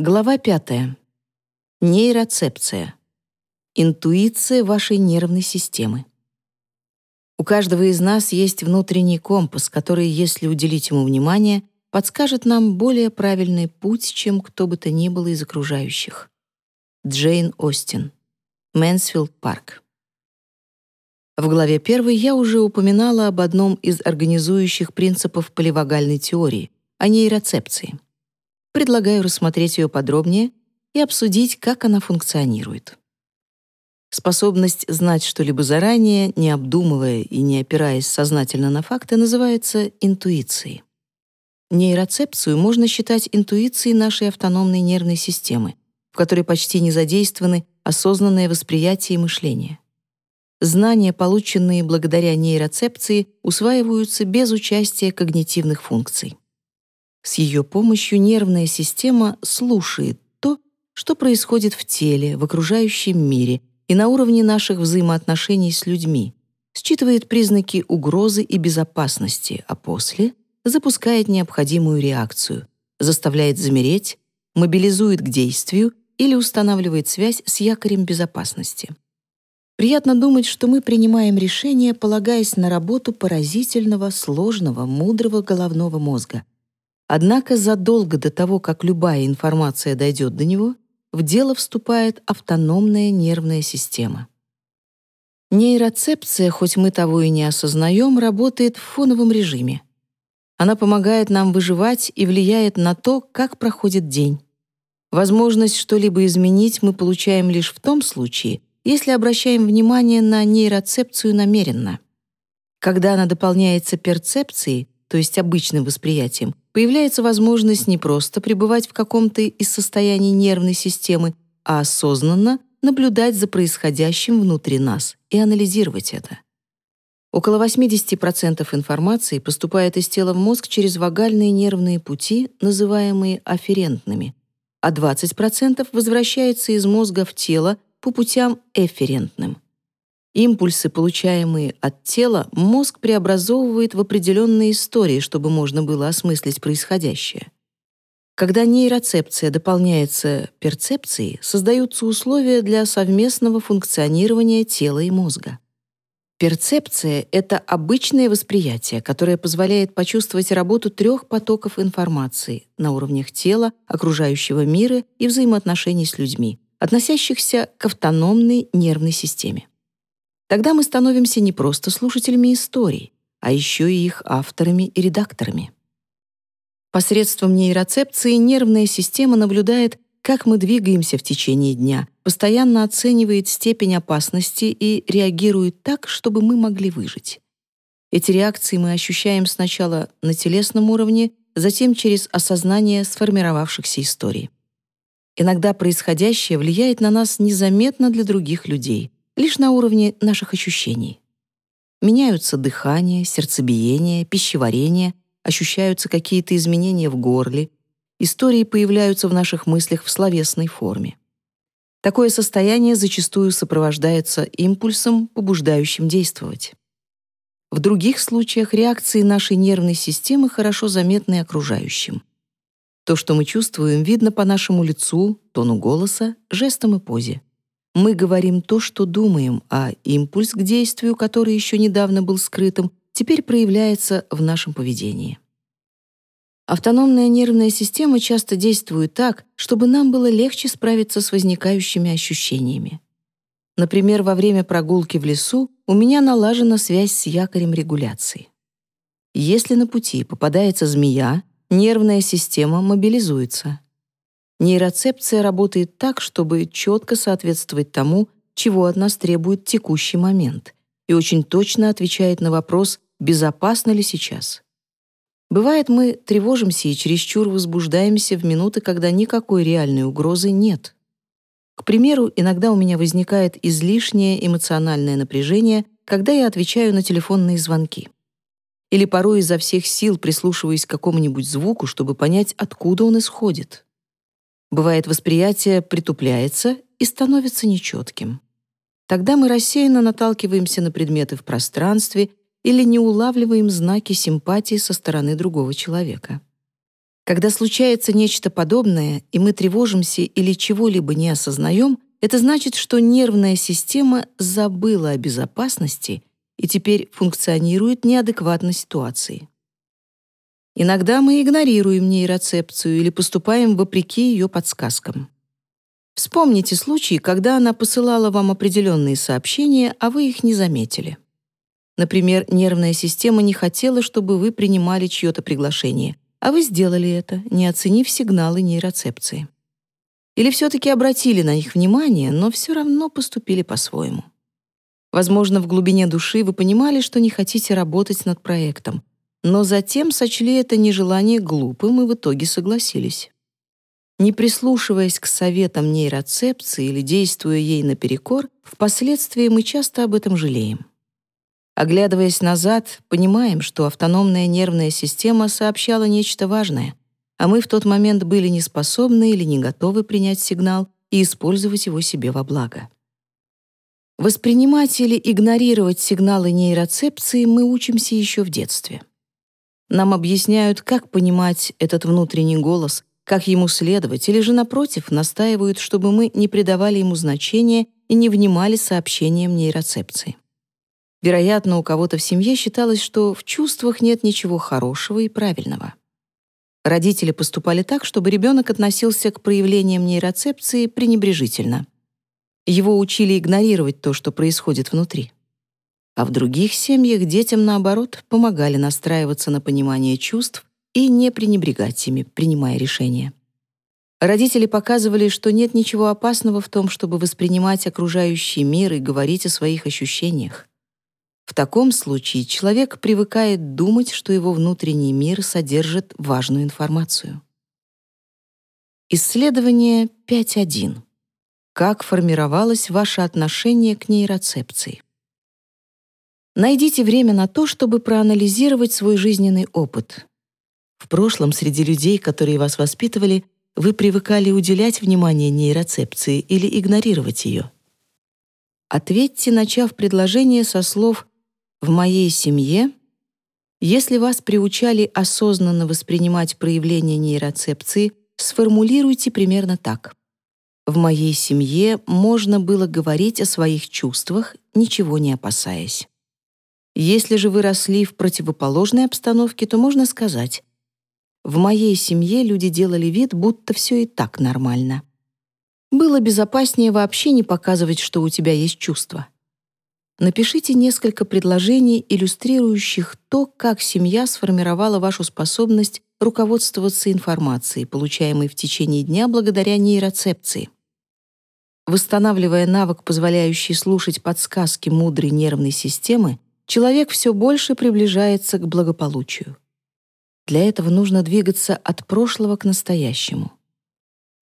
Глава пятая. Нейроцепция. Интуиция вашей нервной системы. У каждого из нас есть внутренний компас, который, если уделить ему внимание, подскажет нам более правильный путь, чем кто бы то ни было из окружающих. Джейн Остин. Мэнсфилд Парк. В главе 1 я уже упоминала об одном из организующих принципов поливагальной теории — о нейроцепции. Предлагаю рассмотреть ее подробнее и обсудить, как она функционирует. Способность знать что-либо заранее, не обдумывая и не опираясь сознательно на факты, называется интуицией. Нейроцепцию можно считать интуицией нашей автономной нервной системы, в которой почти не задействованы осознанное восприятие и мышление. Знания, полученные благодаря нейроцепции, усваиваются без участия когнитивных функций. С ее помощью нервная система слушает то, что происходит в теле, в окружающем мире и на уровне наших взаимоотношений с людьми, считывает признаки угрозы и безопасности, а после запускает необходимую реакцию, заставляет замереть, мобилизует к действию или устанавливает связь с якорем безопасности. Приятно думать, что мы принимаем решения, полагаясь на работу поразительного, сложного, мудрого головного мозга. Однако задолго до того, как любая информация дойдет до него, в дело вступает автономная нервная система. Нейроцепция, хоть мы того и не осознаем, работает в фоновом режиме. Она помогает нам выживать и влияет на то, как проходит день. Возможность что-либо изменить мы получаем лишь в том случае, если обращаем внимание на нейроцепцию намеренно. Когда она дополняется перцепцией, то есть обычным восприятием, появляется возможность не просто пребывать в каком-то из состояний нервной системы, а осознанно наблюдать за происходящим внутри нас и анализировать это. Около 80% информации поступает из тела в мозг через вагальные нервные пути, называемые афферентными, а 20% возвращается из мозга в тело по путям эфферентным — Импульсы, получаемые от тела, мозг преобразовывает в определенные истории, чтобы можно было осмыслить происходящее. Когда нейроцепция дополняется перцепцией, создаются условия для совместного функционирования тела и мозга. Перцепция — это обычное восприятие, которое позволяет почувствовать работу трех потоков информации на уровнях тела, окружающего мира и взаимоотношений с людьми, относящихся к автономной нервной системе. Тогда мы становимся не просто слушателями историй, а еще и их авторами и редакторами. Посредством нейроцепции нервная система наблюдает, как мы двигаемся в течение дня, постоянно оценивает степень опасности и реагирует так, чтобы мы могли выжить. Эти реакции мы ощущаем сначала на телесном уровне, затем через осознание сформировавшихся историй. Иногда происходящее влияет на нас незаметно для других людей, лишь на уровне наших ощущений. Меняются дыхание, сердцебиение, пищеварение, ощущаются какие-то изменения в горле, истории появляются в наших мыслях в словесной форме. Такое состояние зачастую сопровождается импульсом, побуждающим действовать. В других случаях реакции нашей нервной системы хорошо заметны окружающим. То, что мы чувствуем, видно по нашему лицу, тону голоса, жестам и позе. Мы говорим то, что думаем, а импульс к действию, который еще недавно был скрытым, теперь проявляется в нашем поведении. Автономная нервная система часто действует так, чтобы нам было легче справиться с возникающими ощущениями. Например, во время прогулки в лесу у меня налажена связь с якорем регуляции. Если на пути попадается змея, нервная система мобилизуется. Нейроцепция работает так, чтобы четко соответствовать тому, чего от нас требует текущий момент, и очень точно отвечает на вопрос, безопасно ли сейчас. Бывает, мы тревожимся и чересчур возбуждаемся в минуты, когда никакой реальной угрозы нет. К примеру, иногда у меня возникает излишнее эмоциональное напряжение, когда я отвечаю на телефонные звонки. Или порой изо всех сил прислушиваюсь к какому-нибудь звуку, чтобы понять, откуда он исходит. Бывает, восприятие притупляется и становится нечетким. Тогда мы рассеянно наталкиваемся на предметы в пространстве или не улавливаем знаки симпатии со стороны другого человека. Когда случается нечто подобное, и мы тревожимся или чего-либо не осознаем, это значит, что нервная система забыла о безопасности и теперь функционирует неадекватно ситуации. Иногда мы игнорируем нейроцепцию или поступаем вопреки ее подсказкам. Вспомните случаи, когда она посылала вам определенные сообщения, а вы их не заметили. Например, нервная система не хотела, чтобы вы принимали чье-то приглашение, а вы сделали это, не оценив сигналы нейроцепции. Или все-таки обратили на них внимание, но все равно поступили по-своему. Возможно, в глубине души вы понимали, что не хотите работать над проектом, но затем сочли это нежелание глупым и в итоге согласились. Не прислушиваясь к советам нейроцепции или действуя ей наперекор, впоследствии мы часто об этом жалеем. Оглядываясь назад, понимаем, что автономная нервная система сообщала нечто важное, а мы в тот момент были не способны или не готовы принять сигнал и использовать его себе во благо. Воспринимать или игнорировать сигналы нейроцепции мы учимся еще в детстве. Нам объясняют, как понимать этот внутренний голос, как ему следовать, или же, напротив, настаивают, чтобы мы не придавали ему значения и не внимали сообщениям нейроцепции. Вероятно, у кого-то в семье считалось, что в чувствах нет ничего хорошего и правильного. Родители поступали так, чтобы ребенок относился к проявлениям нейроцепции пренебрежительно. Его учили игнорировать то, что происходит внутри. А в других семьях детям, наоборот, помогали настраиваться на понимание чувств и не пренебрегать ими, принимая решения. Родители показывали, что нет ничего опасного в том, чтобы воспринимать окружающий мир и говорить о своих ощущениях. В таком случае человек привыкает думать, что его внутренний мир содержит важную информацию. Исследование 5.1. Как формировалось ваше отношение к нейроцепции? Найдите время на то, чтобы проанализировать свой жизненный опыт. В прошлом среди людей, которые вас воспитывали, вы привыкали уделять внимание нейроцепции или игнорировать ее. Ответьте, начав предложение со слов в моей семье, если вас приучали осознанно воспринимать проявления нейроцепции, сформулируйте примерно так. В моей семье можно было говорить о своих чувствах, ничего не опасаясь. Если же вы росли в противоположной обстановке, то можно сказать «В моей семье люди делали вид, будто все и так нормально». Было безопаснее вообще не показывать, что у тебя есть чувства. Напишите несколько предложений, иллюстрирующих то, как семья сформировала вашу способность руководствоваться информацией, получаемой в течение дня благодаря нейроцепции. Восстанавливая навык, позволяющий слушать подсказки мудрой нервной системы, человек все больше приближается к благополучию. Для этого нужно двигаться от прошлого к настоящему.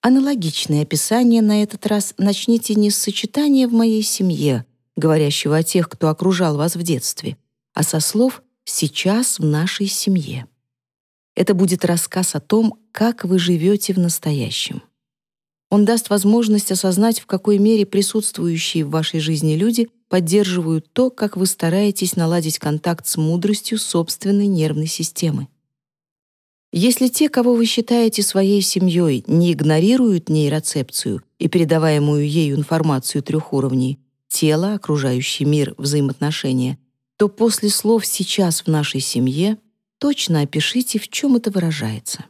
Аналогичное описание на этот раз начните не с сочетания «в моей семье», говорящего о тех, кто окружал вас в детстве, а со слов «сейчас в нашей семье». Это будет рассказ о том, как вы живете в настоящем. Он даст возможность осознать, в какой мере присутствующие в вашей жизни люди поддерживают то, как вы стараетесь наладить контакт с мудростью собственной нервной системы. Если те, кого вы считаете своей семьей, не игнорируют нейроцепцию и передаваемую ею информацию трех уровней, тело, окружающий мир, взаимоотношения, то после слов «сейчас в нашей семье» точно опишите, в чем это выражается.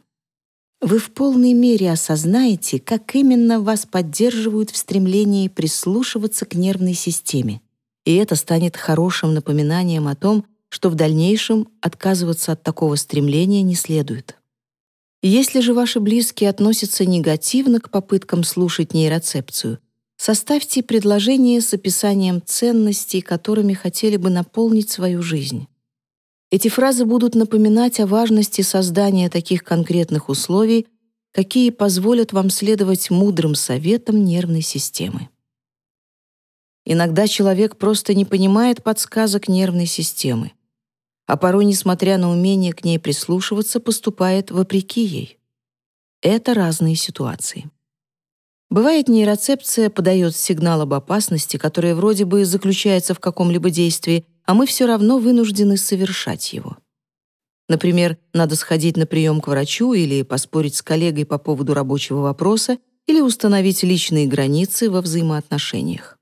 Вы в полной мере осознаете, как именно вас поддерживают в стремлении прислушиваться к нервной системе, и это станет хорошим напоминанием о том, что в дальнейшем отказываться от такого стремления не следует. Если же ваши близкие относятся негативно к попыткам слушать нейроцепцию, Составьте предложение с описанием ценностей, которыми хотели бы наполнить свою жизнь. Эти фразы будут напоминать о важности создания таких конкретных условий, какие позволят вам следовать мудрым советам нервной системы. Иногда человек просто не понимает подсказок нервной системы, а порой, несмотря на умение к ней прислушиваться, поступает вопреки ей. Это разные ситуации. Бывает, нейроцепция подает сигнал об опасности, который вроде бы заключается в каком-либо действии, а мы все равно вынуждены совершать его. Например, надо сходить на прием к врачу или поспорить с коллегой по поводу рабочего вопроса или установить личные границы во взаимоотношениях.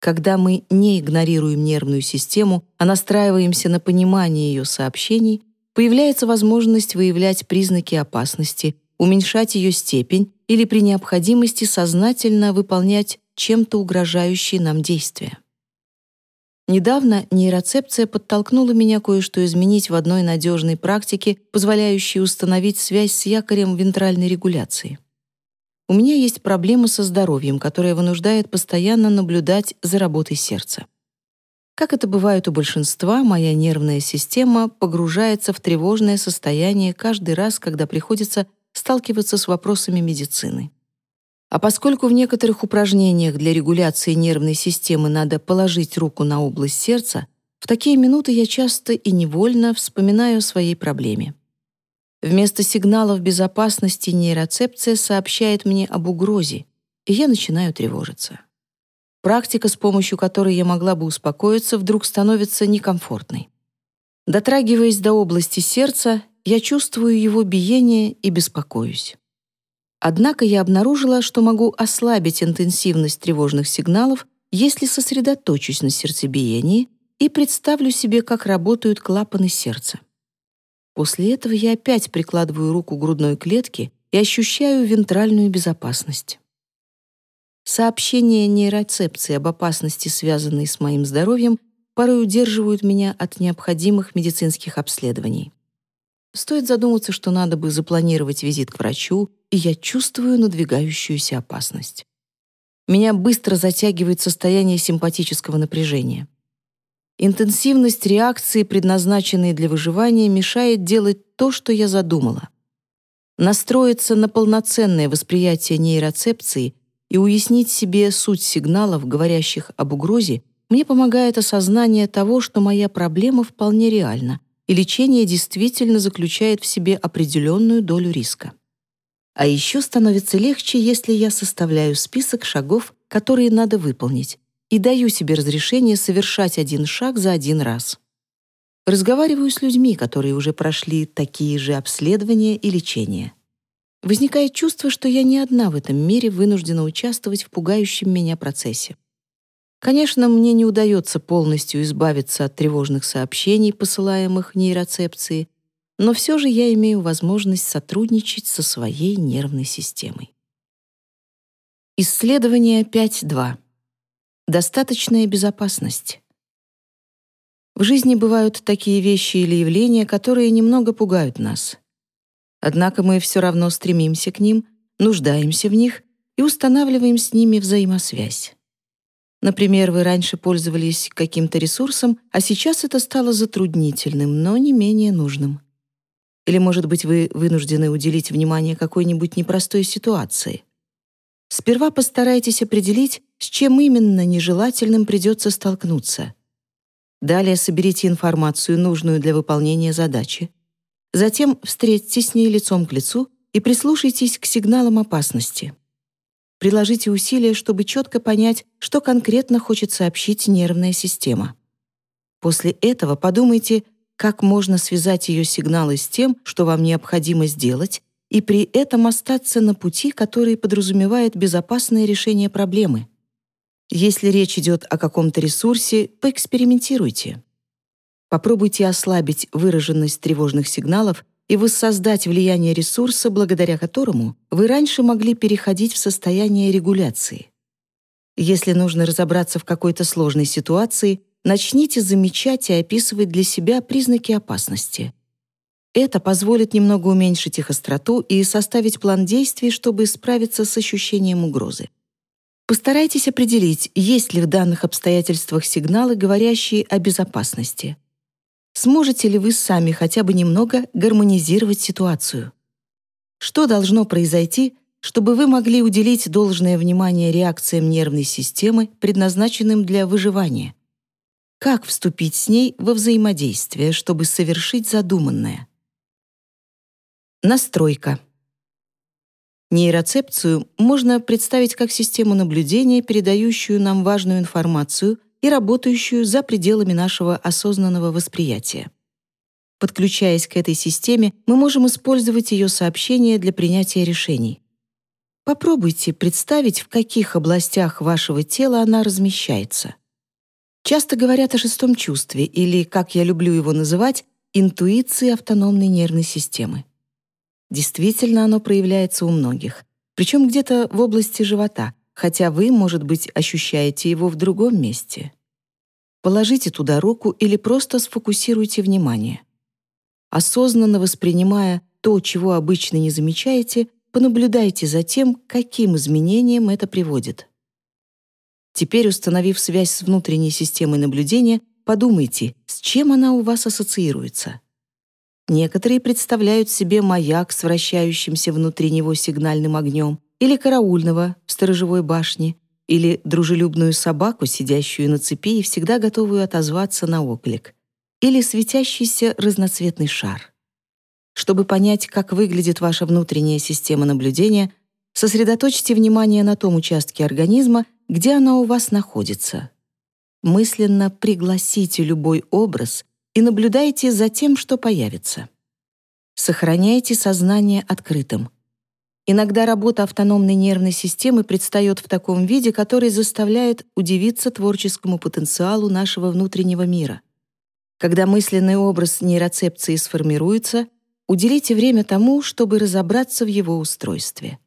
Когда мы не игнорируем нервную систему, а настраиваемся на понимание ее сообщений, появляется возможность выявлять признаки опасности, уменьшать ее степень или при необходимости сознательно выполнять чем-то угрожающие нам действия. Недавно нейроцепция подтолкнула меня кое-что изменить в одной надежной практике, позволяющей установить связь с якорем вентральной регуляции. У меня есть проблема со здоровьем, которая вынуждает постоянно наблюдать за работой сердца. Как это бывает у большинства, моя нервная система погружается в тревожное состояние каждый раз, когда приходится сталкиваться с вопросами медицины. А поскольку в некоторых упражнениях для регуляции нервной системы надо положить руку на область сердца, в такие минуты я часто и невольно вспоминаю о своей проблеме. Вместо сигналов безопасности нейроцепция сообщает мне об угрозе, и я начинаю тревожиться. Практика, с помощью которой я могла бы успокоиться, вдруг становится некомфортной. Дотрагиваясь до области сердца, я чувствую его биение и беспокоюсь. Однако я обнаружила, что могу ослабить интенсивность тревожных сигналов, если сосредоточусь на сердцебиении и представлю себе, как работают клапаны сердца. После этого я опять прикладываю руку к грудной клетке и ощущаю вентральную безопасность. Сообщения нейроцепции об опасности, связанной с моим здоровьем, порой удерживают меня от необходимых медицинских обследований. Стоит задуматься, что надо бы запланировать визит к врачу, и я чувствую надвигающуюся опасность. Меня быстро затягивает состояние симпатического напряжения. Интенсивность реакции, предназначенной для выживания, мешает делать то, что я задумала. Настроиться на полноценное восприятие нейроцепции и уяснить себе суть сигналов, говорящих об угрозе, мне помогает осознание того, что моя проблема вполне реальна, и лечение действительно заключает в себе определенную долю риска. А еще становится легче, если я составляю список шагов, которые надо выполнить, и даю себе разрешение совершать один шаг за один раз. Разговариваю с людьми, которые уже прошли такие же обследования и лечения. Возникает чувство, что я не одна в этом мире вынуждена участвовать в пугающем меня процессе. Конечно, мне не удается полностью избавиться от тревожных сообщений, посылаемых нейроцепции, но все же я имею возможность сотрудничать со своей нервной системой. Исследование 5.2. Достаточная безопасность. В жизни бывают такие вещи или явления, которые немного пугают нас. Однако мы все равно стремимся к ним, нуждаемся в них и устанавливаем с ними взаимосвязь. Например, вы раньше пользовались каким-то ресурсом, а сейчас это стало затруднительным, но не менее нужным. Или, может быть, вы вынуждены уделить внимание какой-нибудь непростой ситуации. Сперва постарайтесь определить, с чем именно нежелательным придется столкнуться. Далее соберите информацию, нужную для выполнения задачи. Затем встретьтесь с ней лицом к лицу и прислушайтесь к сигналам опасности. Приложите усилия, чтобы четко понять, что конкретно хочет сообщить нервная система. После этого подумайте, как можно связать ее сигналы с тем, что вам необходимо сделать, и при этом остаться на пути, который подразумевает безопасное решение проблемы. Если речь идет о каком-то ресурсе, поэкспериментируйте. Попробуйте ослабить выраженность тревожных сигналов и воссоздать влияние ресурса, благодаря которому вы раньше могли переходить в состояние регуляции. Если нужно разобраться в какой-то сложной ситуации, начните замечать и описывать для себя признаки опасности. Это позволит немного уменьшить их остроту и составить план действий, чтобы справиться с ощущением угрозы. Постарайтесь определить, есть ли в данных обстоятельствах сигналы, говорящие о безопасности. Сможете ли вы сами хотя бы немного гармонизировать ситуацию? Что должно произойти, чтобы вы могли уделить должное внимание реакциям нервной системы, предназначенным для выживания? Как вступить с ней во взаимодействие, чтобы совершить задуманное? Настройка. Нейроцепцию можно представить как систему наблюдения, передающую нам важную информацию и работающую за пределами нашего осознанного восприятия. Подключаясь к этой системе, мы можем использовать ее сообщения для принятия решений. Попробуйте представить, в каких областях вашего тела она размещается. Часто говорят о шестом чувстве или, как я люблю его называть, интуиции автономной нервной системы. Действительно, оно проявляется у многих, причем где-то в области живота, хотя вы, может быть, ощущаете его в другом месте. Положите туда руку или просто сфокусируйте внимание. Осознанно воспринимая то, чего обычно не замечаете, понаблюдайте за тем, каким изменениям это приводит. Теперь, установив связь с внутренней системой наблюдения, подумайте, с чем она у вас ассоциируется. Некоторые представляют себе маяк с вращающимся внутри него сигнальным огнем, или караульного в сторожевой башне, или дружелюбную собаку, сидящую на цепи и всегда готовую отозваться на оклик, или светящийся разноцветный шар. Чтобы понять, как выглядит ваша внутренняя система наблюдения, сосредоточьте внимание на том участке организма, где она у вас находится. Мысленно пригласите любой образ и наблюдайте за тем, что появится. Сохраняйте сознание открытым. Иногда работа автономной нервной системы предстает в таком виде, который заставляет удивиться творческому потенциалу нашего внутреннего мира. Когда мысленный образ нейроцепции сформируется, уделите время тому, чтобы разобраться в его устройстве.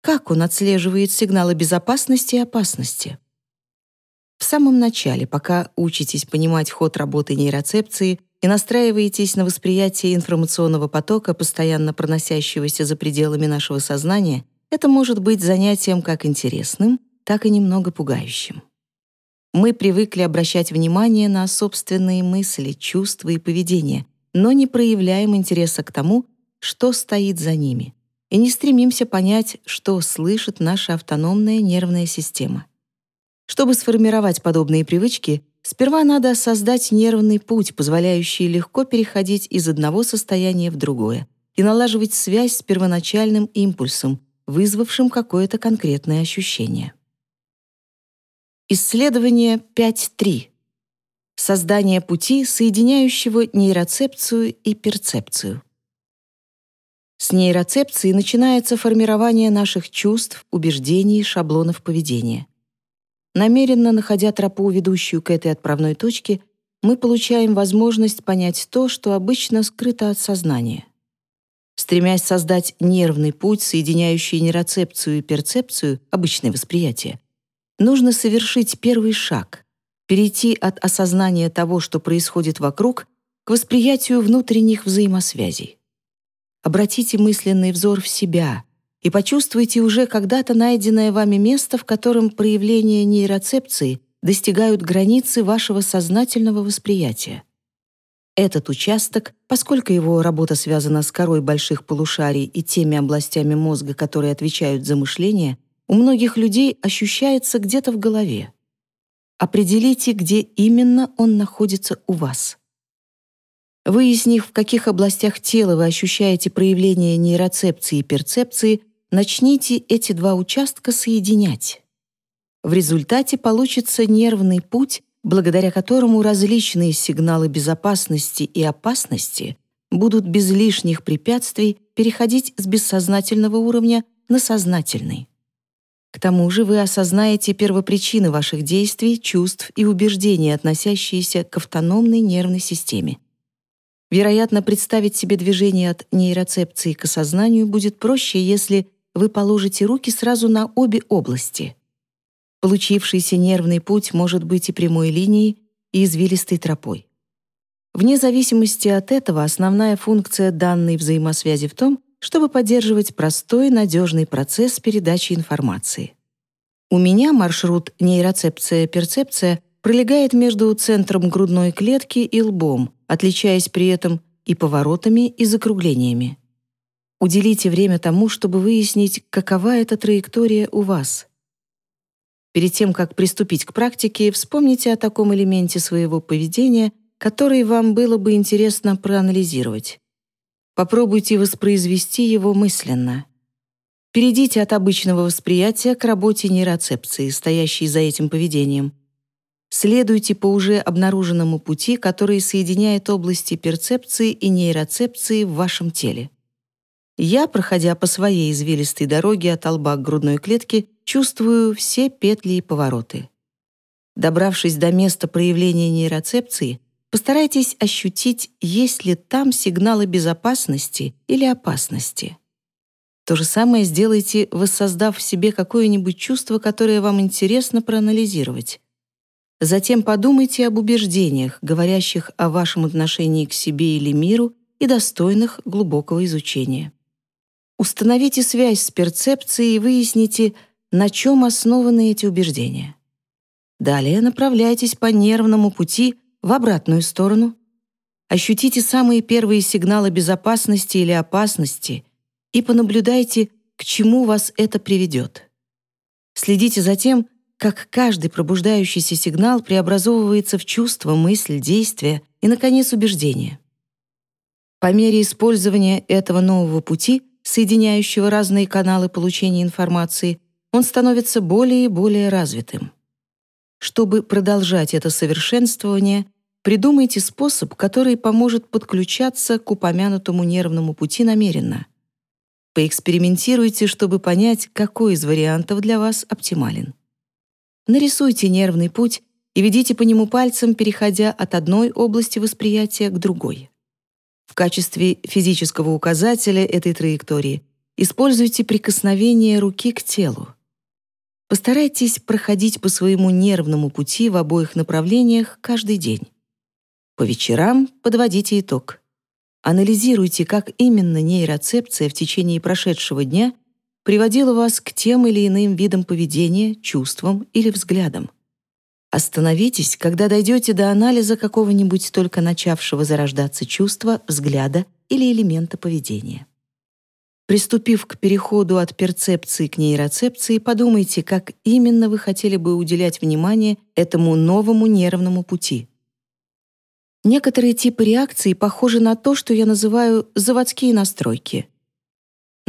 Как он отслеживает сигналы безопасности и опасности? В самом начале, пока учитесь понимать ход работы нейроцепции и настраиваетесь на восприятие информационного потока, постоянно проносящегося за пределами нашего сознания, это может быть занятием как интересным, так и немного пугающим. Мы привыкли обращать внимание на собственные мысли, чувства и поведение, но не проявляем интереса к тому, что стоит за ними, и не стремимся понять, что слышит наша автономная нервная система. Чтобы сформировать подобные привычки, сперва надо создать нервный путь, позволяющий легко переходить из одного состояния в другое и налаживать связь с первоначальным импульсом, вызвавшим какое-то конкретное ощущение. Исследование 5.3. Создание пути, соединяющего нейроцепцию и перцепцию. С нейроцепции начинается формирование наших чувств, убеждений, шаблонов поведения. Намеренно находя тропу, ведущую к этой отправной точке, мы получаем возможность понять то, что обычно скрыто от сознания. Стремясь создать нервный путь, соединяющий нейроцепцию и перцепцию, обычное восприятие, нужно совершить первый шаг — перейти от осознания того, что происходит вокруг, к восприятию внутренних взаимосвязей. Обратите мысленный взор в себя, и почувствуйте уже когда-то найденное вами место, в котором проявления нейроцепции достигают границы вашего сознательного восприятия. Этот участок, поскольку его работа связана с корой больших полушарий и теми областями мозга, которые отвечают за мышление, у многих людей ощущается где-то в голове. Определите, где именно он находится у вас. Выяснив, в каких областях тела вы ощущаете проявление нейроцепции и перцепции, начните эти два участка соединять. В результате получится нервный путь, благодаря которому различные сигналы безопасности и опасности будут без лишних препятствий переходить с бессознательного уровня на сознательный. К тому же вы осознаете первопричины ваших действий, чувств и убеждений, относящиеся к автономной нервной системе. Вероятно, представить себе движение от нейроцепции к осознанию будет проще, если вы положите руки сразу на обе области. Получившийся нервный путь может быть и прямой линией, и извилистой тропой. Вне зависимости от этого основная функция данной взаимосвязи в том, чтобы поддерживать простой, надежный процесс передачи информации. У меня маршрут нейроцепция-перцепция пролегает между центром грудной клетки и лбом, отличаясь при этом и поворотами, и закруглениями. Уделите время тому, чтобы выяснить, какова эта траектория у вас. Перед тем, как приступить к практике, вспомните о таком элементе своего поведения, который вам было бы интересно проанализировать. Попробуйте воспроизвести его мысленно. Перейдите от обычного восприятия к работе нейроцепции, стоящей за этим поведением. следуйте по уже обнаруженному пути, который соединяет области перцепции и нейроцепции в вашем теле. Я, проходя по своей извилистой дороге от лба к грудной клетке, чувствую все петли и повороты. Добравшись до места проявления нейроцепции, постарайтесь ощутить, есть ли там сигналы безопасности или опасности. То же самое сделайте, воссоздав в себе какое-нибудь чувство, которое вам интересно проанализировать. Затем подумайте об убеждениях, говорящих о вашем отношении к себе или миру и достойных глубокого изучения. Установите связь с перцепцией и выясните, на чем основаны эти убеждения. Далее направляйтесь по нервному пути в обратную сторону. Ощутите самые первые сигналы безопасности или опасности и понаблюдайте, к чему вас это приведет. Следите за тем, как каждый пробуждающийся сигнал преобразовывается в чувство, мысль, действие и, наконец, убеждение. По мере использования этого нового пути, соединяющего разные каналы получения информации, он становится более и более развитым. Чтобы продолжать это совершенствование, придумайте способ, который поможет подключаться к упомянутому нервному пути намеренно. Поэкспериментируйте, чтобы понять, какой из вариантов для вас оптимален. Нарисуйте нервный путь и ведите по нему пальцем, переходя от одной области восприятия к другой. В качестве физического указателя этой траектории используйте прикосновение руки к телу. Постарайтесь проходить по своему нервному пути в обоих направлениях каждый день. По вечерам подводите итог. Анализируйте, как именно нейроцепция в течение прошедшего дня приводила вас к тем или иным видам поведения, чувствам или взглядам. Остановитесь, когда дойдете до анализа какого-нибудь только начавшего зарождаться чувства, взгляда или элемента поведения. Приступив к переходу от перцепции к нейроцепции, подумайте, как именно вы хотели бы уделять внимание этому новому нервному пути. Некоторые типы реакций похожи на то, что я называю заводские настройки —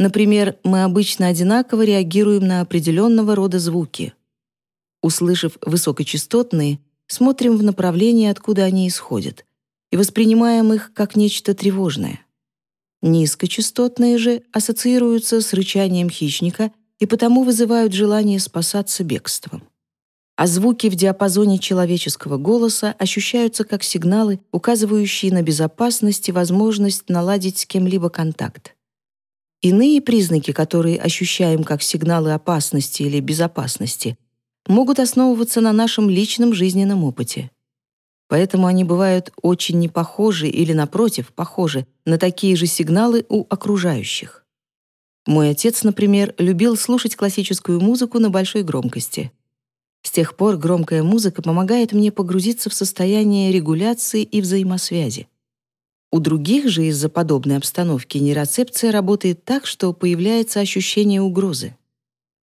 Например, мы обычно одинаково реагируем на определенного рода звуки. Услышав высокочастотные, смотрим в направлении, откуда они исходят, и воспринимаем их как нечто тревожное. Низкочастотные же ассоциируются с рычанием хищника и потому вызывают желание спасаться бегством. А звуки в диапазоне человеческого голоса ощущаются как сигналы, указывающие на безопасность и возможность наладить с кем-либо контакт. Иные признаки, которые ощущаем как сигналы опасности или безопасности, могут основываться на нашем личном жизненном опыте. Поэтому они бывают очень непохожи или, напротив, похожи на такие же сигналы у окружающих. Мой отец, например, любил слушать классическую музыку на большой громкости. С тех пор громкая музыка помогает мне погрузиться в состояние регуляции и взаимосвязи. У других же из-за подобной обстановки нейроцепция работает так, что появляется ощущение угрозы.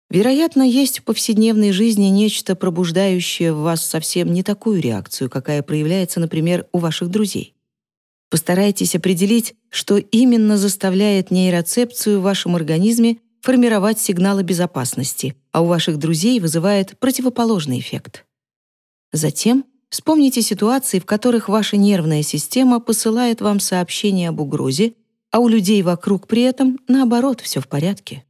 Вероятно, есть в повседневной жизни нечто, пробуждающее в вас совсем не такую реакцию, какая проявляется, например, у ваших друзей. Постарайтесь определить, что именно заставляет нейроцепцию в вашем организме формировать сигналы безопасности, а у ваших друзей вызывает противоположный эффект. Затем Вспомните ситуации, в которых ваша нервная система посылает вам сообщение об угрозе, а у людей вокруг при этом, наоборот, все в порядке.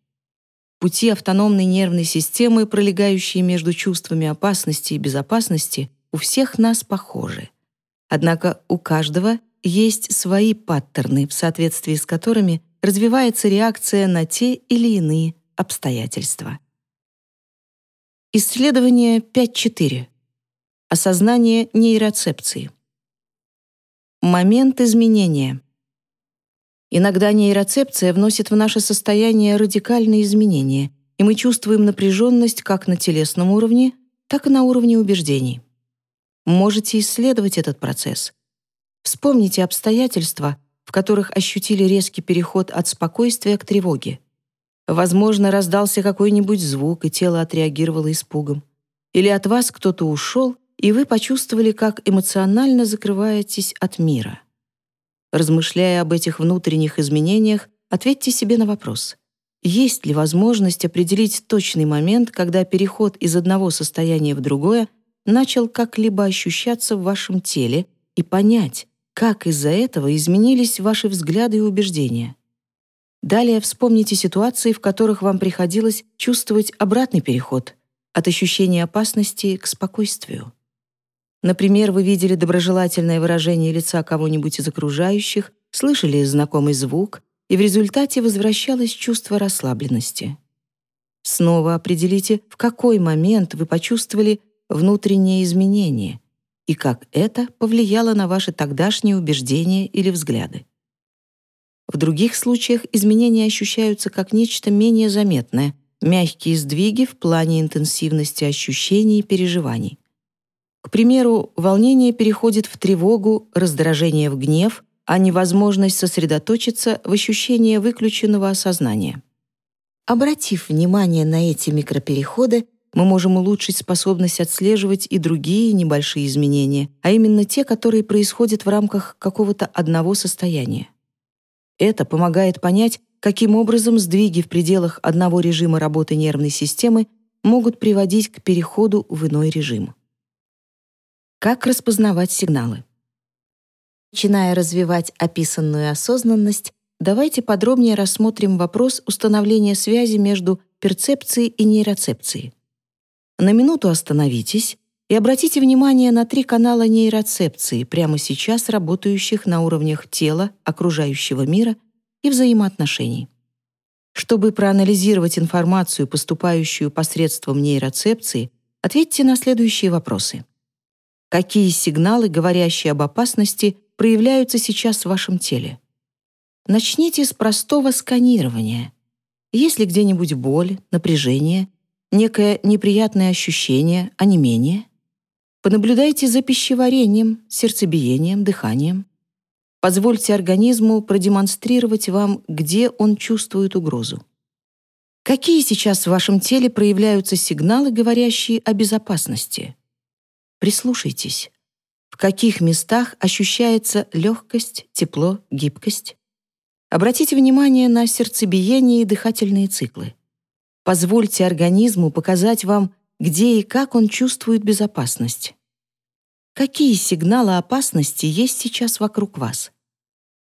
Пути автономной нервной системы, пролегающие между чувствами опасности и безопасности, у всех нас похожи. Однако у каждого есть свои паттерны, в соответствии с которыми развивается реакция на те или иные обстоятельства. Исследование 5.4. Осознание нейроцепции. Момент изменения. Иногда нейроцепция вносит в наше состояние радикальные изменения, и мы чувствуем напряженность как на телесном уровне, так и на уровне убеждений. Можете исследовать этот процесс. Вспомните обстоятельства, в которых ощутили резкий переход от спокойствия к тревоге. Возможно, раздался какой-нибудь звук, и тело отреагировало испугом. Или от вас кто-то ушел, и вы почувствовали, как эмоционально закрываетесь от мира. Размышляя об этих внутренних изменениях, ответьте себе на вопрос. Есть ли возможность определить точный момент, когда переход из одного состояния в другое начал как-либо ощущаться в вашем теле и понять, как из-за этого изменились ваши взгляды и убеждения. Далее вспомните ситуации, в которых вам приходилось чувствовать обратный переход от ощущения опасности к спокойствию. Например, вы видели доброжелательное выражение лица кого-нибудь из окружающих, слышали знакомый звук, и в результате возвращалось чувство расслабленности. Снова определите, в какой момент вы почувствовали внутреннее изменение и как это повлияло на ваши тогдашние убеждения или взгляды. В других случаях изменения ощущаются как нечто менее заметное, мягкие сдвиги в плане интенсивности ощущений и переживаний. К примеру, волнение переходит в тревогу, раздражение в гнев, а невозможность сосредоточиться в ощущении выключенного осознания. Обратив внимание на эти микропереходы, мы можем улучшить способность отслеживать и другие небольшие изменения, а именно те, которые происходят в рамках какого-то одного состояния. Это помогает понять, каким образом сдвиги в пределах одного режима работы нервной системы могут приводить к переходу в иной режим. Как распознавать сигналы? Начиная развивать описанную осознанность, давайте подробнее рассмотрим вопрос установления связи между перцепцией и нейроцепцией. На минуту остановитесь и обратите внимание на три канала нейроцепции, прямо сейчас работающих на уровнях тела, окружающего мира и взаимоотношений. Чтобы проанализировать информацию, поступающую посредством нейроцепции, ответьте на следующие вопросы. Какие сигналы, говорящие об опасности, проявляются сейчас в вашем теле? Начните с простого сканирования. Есть ли где-нибудь боль, напряжение некое неприятное ощущение, онемение. Понаблюдайте за пищеварением, сердцебиением, дыханием. Позвольте организму продемонстрировать вам, где он чувствует угрозу. Какие сейчас в вашем теле проявляются сигналы, говорящие о безопасности? Прислушайтесь. В каких местах ощущается легкость, тепло, гибкость? Обратите внимание на сердцебиение и дыхательные циклы. Позвольте организму показать вам, где и как он чувствует безопасность. Какие сигналы опасности есть сейчас вокруг вас?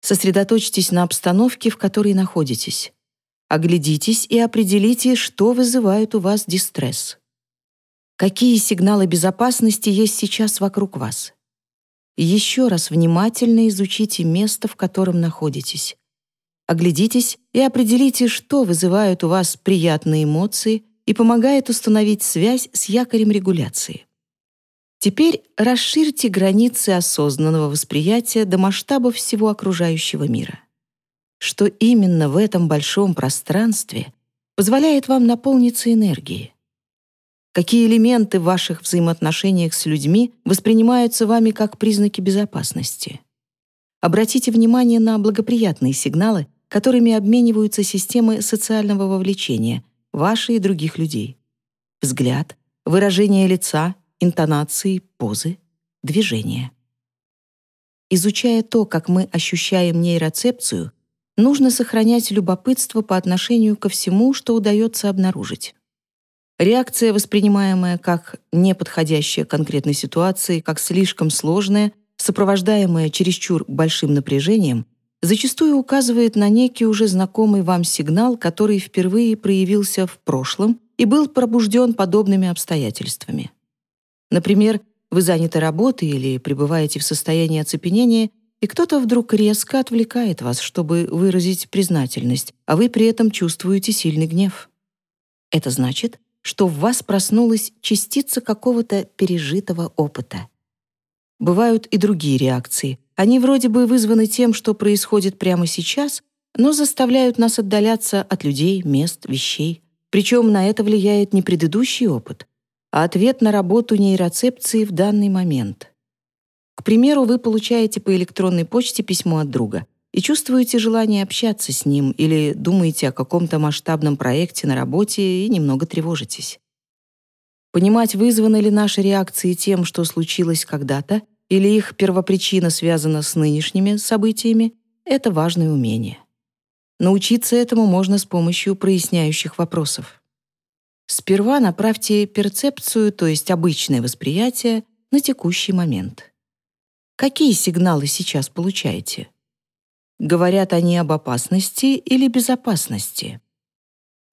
Сосредоточьтесь на обстановке, в которой находитесь. Оглядитесь и определите, что вызывает у вас дистресс. Какие сигналы безопасности есть сейчас вокруг вас? Еще раз внимательно изучите место, в котором находитесь. Оглядитесь и определите, что вызывает у вас приятные эмоции и помогает установить связь с якорем регуляции. Теперь расширьте границы осознанного восприятия до масштаба всего окружающего мира. Что именно в этом большом пространстве позволяет вам наполниться энергией? Какие элементы в ваших взаимоотношениях с людьми воспринимаются вами как признаки безопасности? Обратите внимание на благоприятные сигналы, которыми обмениваются системы социального вовлечения, ваши и других людей. Взгляд, выражение лица, интонации, позы, движения. Изучая то, как мы ощущаем нейроцепцию, нужно сохранять любопытство по отношению ко всему, что удается обнаружить. Реакция, воспринимаемая как неподходящая конкретной ситуации, как слишком сложная, сопровождаемая чересчур большим напряжением, зачастую указывает на некий уже знакомый вам сигнал, который впервые проявился в прошлом и был пробужден подобными обстоятельствами. Например, вы заняты работой или пребываете в состоянии оцепенения, и кто-то вдруг резко отвлекает вас, чтобы выразить признательность, а вы при этом чувствуете сильный гнев. Это значит, что в вас проснулась частица какого-то пережитого опыта. Бывают и другие реакции — они вроде бы вызваны тем, что происходит прямо сейчас, но заставляют нас отдаляться от людей, мест, вещей. Причем на это влияет не предыдущий опыт, а ответ на работу нейроцепции в данный момент. К примеру, вы получаете по электронной почте письмо от друга и чувствуете желание общаться с ним или думаете о каком-то масштабном проекте на работе и немного тревожитесь. Понимать, вызваны ли наши реакции тем, что случилось когда-то, или их первопричина связана с нынешними событиями, это важное умение. Научиться этому можно с помощью проясняющих вопросов. Сперва направьте перцепцию, то есть обычное восприятие, на текущий момент. Какие сигналы сейчас получаете? Говорят они об опасности или безопасности?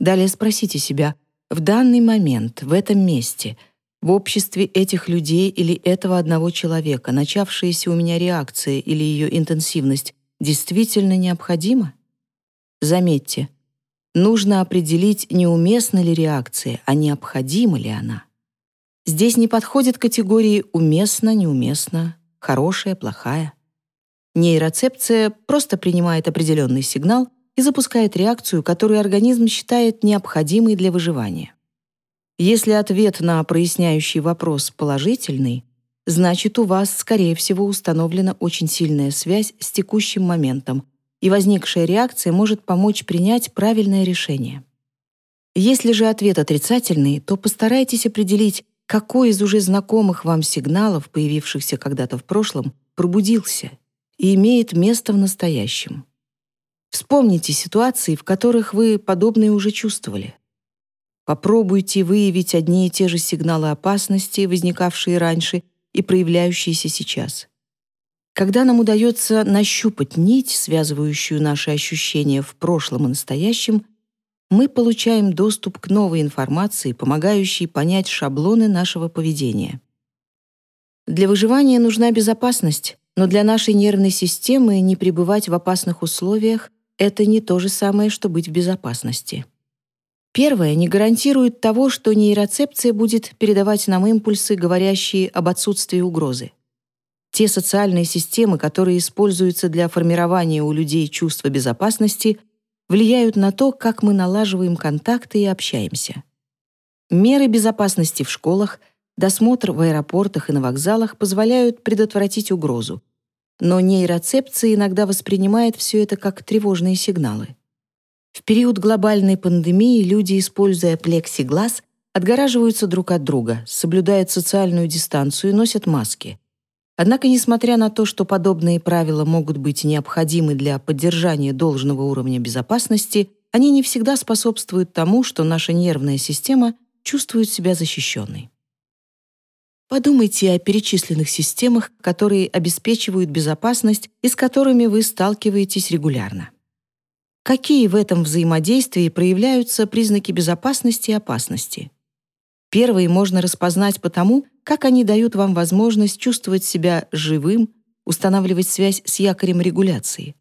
Далее спросите себя, в данный момент, в этом месте, в обществе этих людей или этого одного человека, начавшаяся у меня реакция или ее интенсивность действительно необходима? Заметьте, нужно определить, неуместна ли реакция, а необходима ли она. Здесь не подходят категории «уместно», «неуместно», «хорошая», «плохая». Нейроцепция просто принимает определенный сигнал и запускает реакцию, которую организм считает необходимой для выживания. Если ответ на проясняющий вопрос положительный, значит, у вас, скорее всего, установлена очень сильная связь с текущим моментом, и возникшая реакция может помочь принять правильное решение. Если же ответ отрицательный, то постарайтесь определить, какой из уже знакомых вам сигналов, появившихся когда-то в прошлом, пробудился и имеет место в настоящем. Вспомните ситуации, в которых вы подобные уже чувствовали. Попробуйте выявить одни и те же сигналы опасности, возникавшие раньше и проявляющиеся сейчас. Когда нам удается нащупать нить, связывающую наши ощущения в прошлом и настоящем, мы получаем доступ к новой информации, помогающей понять шаблоны нашего поведения. Для выживания нужна безопасность, но для нашей нервной системы не пребывать в опасных условиях — это не то же самое, что быть в безопасности. Первое не гарантирует того, что нейроцепция будет передавать нам импульсы, говорящие об отсутствии угрозы. Те социальные системы, которые используются для формирования у людей чувства безопасности, влияют на то, как мы налаживаем контакты и общаемся. Меры безопасности в школах, досмотр в аэропортах и на вокзалах позволяют предотвратить угрозу. Но нейроцепция иногда воспринимает все это как тревожные сигналы. В период глобальной пандемии люди, используя плексиглаз, отгораживаются друг от друга, соблюдают социальную дистанцию и носят маски. Однако, несмотря на то, что подобные правила могут быть необходимы для поддержания должного уровня безопасности, они не всегда способствуют тому, что наша нервная система чувствует себя защищенной. Подумайте о перечисленных системах, которые обеспечивают безопасность и с которыми вы сталкиваетесь регулярно. Какие в этом взаимодействии проявляются признаки безопасности и опасности? Первые можно распознать по тому, как они дают вам возможность чувствовать себя живым, устанавливать связь с якорем регуляции.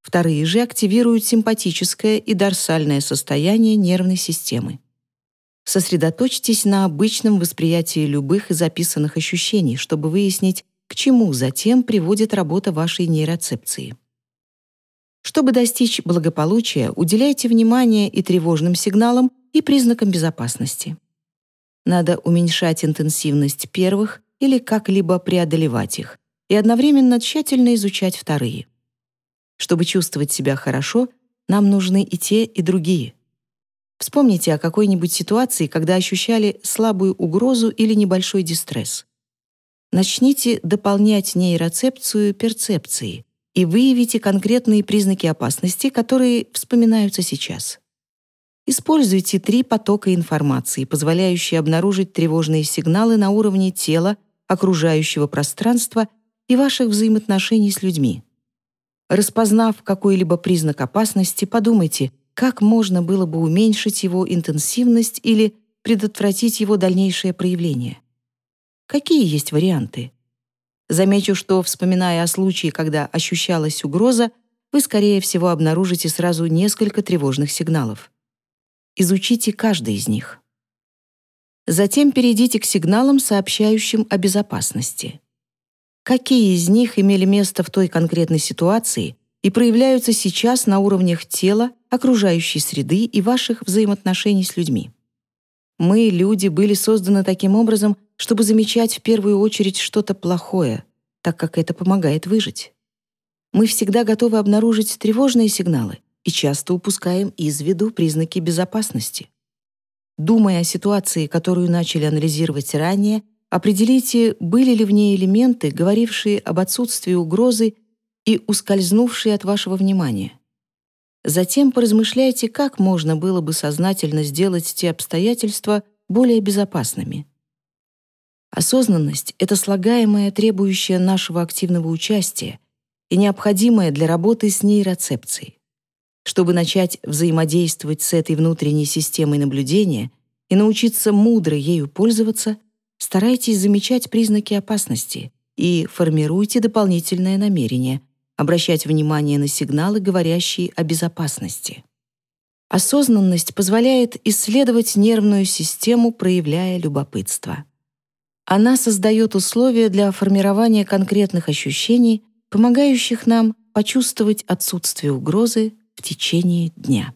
Вторые же активируют симпатическое и дорсальное состояние нервной системы. Сосредоточьтесь на обычном восприятии любых из записанных ощущений, чтобы выяснить, к чему затем приводит работа вашей нейроцепции. Чтобы достичь благополучия, уделяйте внимание и тревожным сигналам, и признакам безопасности. Надо уменьшать интенсивность первых или как-либо преодолевать их и одновременно тщательно изучать вторые. Чтобы чувствовать себя хорошо, нам нужны и те, и другие. Вспомните о какой-нибудь ситуации, когда ощущали слабую угрозу или небольшой дистресс. Начните дополнять нейроцепцию перцепцией и выявите конкретные признаки опасности, которые вспоминаются сейчас. Используйте три потока информации, позволяющие обнаружить тревожные сигналы на уровне тела, окружающего пространства и ваших взаимоотношений с людьми. Распознав какой-либо признак опасности, подумайте, как можно было бы уменьшить его интенсивность или предотвратить его дальнейшее проявление. Какие есть варианты? Замечу, что, вспоминая о случае, когда ощущалась угроза, вы, скорее всего, обнаружите сразу несколько тревожных сигналов. Изучите каждый из них. Затем перейдите к сигналам, сообщающим о безопасности. Какие из них имели место в той конкретной ситуации и проявляются сейчас на уровнях тела, окружающей среды и ваших взаимоотношений с людьми? Мы, люди, были созданы таким образом, чтобы замечать в первую очередь что-то плохое, так как это помогает выжить. Мы всегда готовы обнаружить тревожные сигналы, и часто упускаем из виду признаки безопасности. Думая о ситуации, которую начали анализировать ранее, определите, были ли в ней элементы, говорившие об отсутствии угрозы и ускользнувшие от вашего внимания. Затем поразмышляйте, как можно было бы сознательно сделать те обстоятельства более безопасными. Осознанность — это слагаемое, требующее нашего активного участия и необходимое для работы с нейроцепцией. Чтобы начать взаимодействовать с этой внутренней системой наблюдения и научиться мудро ею пользоваться, старайтесь замечать признаки опасности и формируйте дополнительное намерение — обращать внимание на сигналы, говорящие о безопасности. Осознанность позволяет исследовать нервную систему, проявляя любопытство. Она создает условия для формирования конкретных ощущений, помогающих нам почувствовать отсутствие угрозы в течение дня.